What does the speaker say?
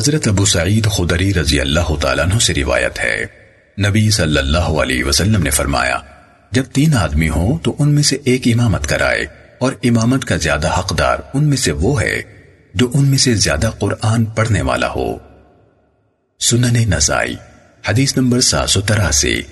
حضرت ابو سعید خدری رضی اللہ تعالیٰ عنہ سے روایت ہے۔ نبی صلی اللہ علیہ وسلم نے فرمایا، جب تین آدمی ہوں تو ان میں سے ایک امامت کرائے اور امامت کا زیادہ حقدار ان میں سے وہ ہے جو ان میں سے زیادہ قرآن پڑھنے والا ہو۔ سنن نسائی، حدیث نمبر سات سو تراسی۔